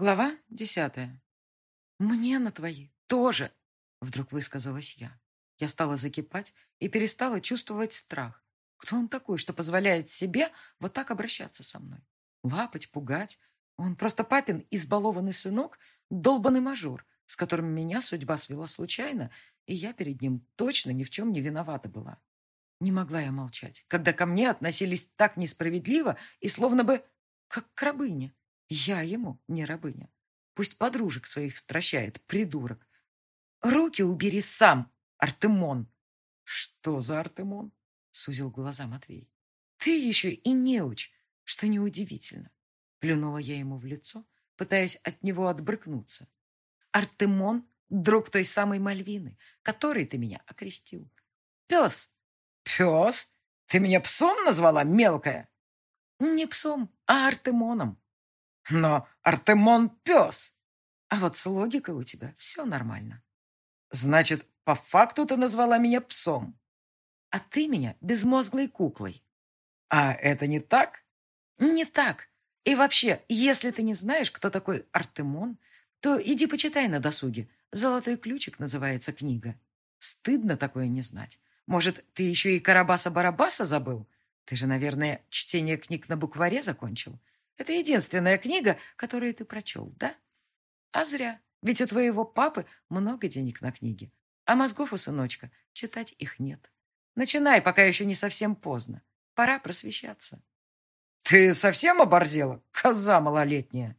Глава десятая. «Мне на твои тоже!» Вдруг высказалась я. Я стала закипать и перестала чувствовать страх. Кто он такой, что позволяет себе вот так обращаться со мной? Лапать, пугать? Он просто папин избалованный сынок, долбанный мажор, с которым меня судьба свела случайно, и я перед ним точно ни в чем не виновата была. Не могла я молчать, когда ко мне относились так несправедливо и словно бы как к рабыне. Я ему не рабыня. Пусть подружек своих стращает, придурок. Руки убери сам, Артемон. Что за Артемон? Сузил глаза Матвей. Ты еще и неуч, что неудивительно. Плюнула я ему в лицо, пытаясь от него отбрыкнуться. Артемон — друг той самой Мальвины, которой ты меня окрестил. Пес. Пес? Ты меня псом назвала, мелкая? Не псом, а Артемоном. Но Артемон пес. А вот с логикой у тебя все нормально. Значит, по факту ты назвала меня псом. А ты меня безмозглой куклой. А это не так? Не так. И вообще, если ты не знаешь, кто такой Артемон, то иди почитай на досуге. «Золотой ключик» называется книга. Стыдно такое не знать. Может, ты еще и Карабаса-Барабаса забыл? Ты же, наверное, чтение книг на букваре закончил. Это единственная книга, которую ты прочел, да? А зря. Ведь у твоего папы много денег на книги. А мозгов у сыночка читать их нет. Начинай, пока еще не совсем поздно. Пора просвещаться. Ты совсем оборзела, коза малолетняя?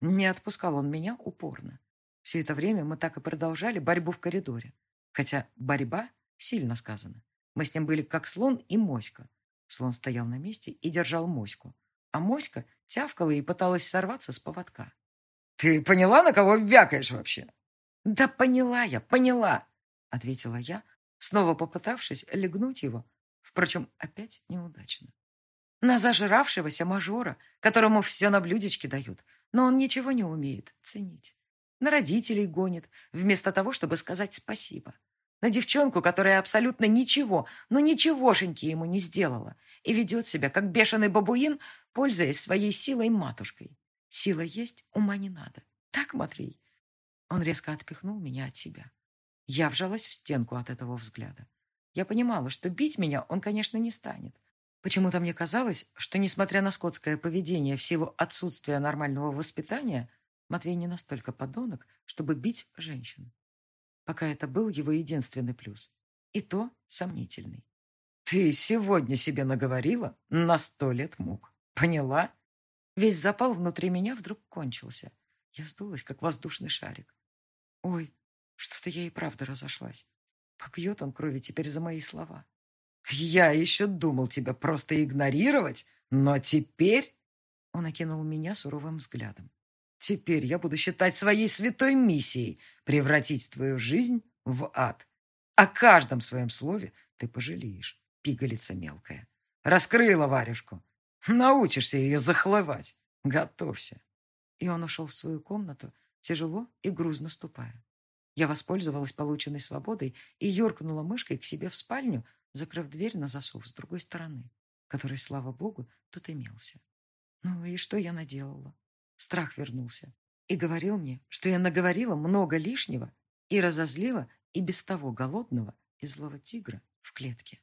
Не отпускал он меня упорно. Все это время мы так и продолжали борьбу в коридоре. Хотя борьба сильно сказано. Мы с ним были как слон и моська. Слон стоял на месте и держал моську. А моська тявкала и пыталась сорваться с поводка. «Ты поняла, на кого вякаешь вообще?» «Да поняла я, поняла!» — ответила я, снова попытавшись легнуть его, впрочем, опять неудачно. На зажиравшегося мажора, которому все на блюдечке дают, но он ничего не умеет ценить. На родителей гонит, вместо того, чтобы сказать спасибо. На девчонку, которая абсолютно ничего, но ничегошеньки ему не сделала, и ведет себя, как бешеный бабуин, пользуясь своей силой матушкой. Сила есть, ума не надо. Так, Матвей?» Он резко отпихнул меня от себя. Я вжалась в стенку от этого взгляда. Я понимала, что бить меня он, конечно, не станет. Почему-то мне казалось, что, несмотря на скотское поведение в силу отсутствия нормального воспитания, Матвей не настолько подонок, чтобы бить женщин. Пока это был его единственный плюс. И то сомнительный. Ты сегодня себе наговорила на сто лет мук. Поняла? Весь запал внутри меня вдруг кончился. Я сдулась, как воздушный шарик. Ой, что-то я и правда разошлась. Попьет он крови теперь за мои слова. Я еще думал тебя просто игнорировать, но теперь... Он окинул меня суровым взглядом. Теперь я буду считать своей святой миссией превратить твою жизнь в ад. О каждом своем слове ты пожалеешь пигалица мелкая. Раскрыла варежку. Научишься ее захлывать. Готовься. И он ушел в свою комнату, тяжело и грузно ступая. Я воспользовалась полученной свободой и юркнула мышкой к себе в спальню, закрыв дверь на засов с другой стороны, который, слава богу, тут имелся. Ну и что я наделала? Страх вернулся и говорил мне, что я наговорила много лишнего и разозлила и без того голодного и злого тигра в клетке.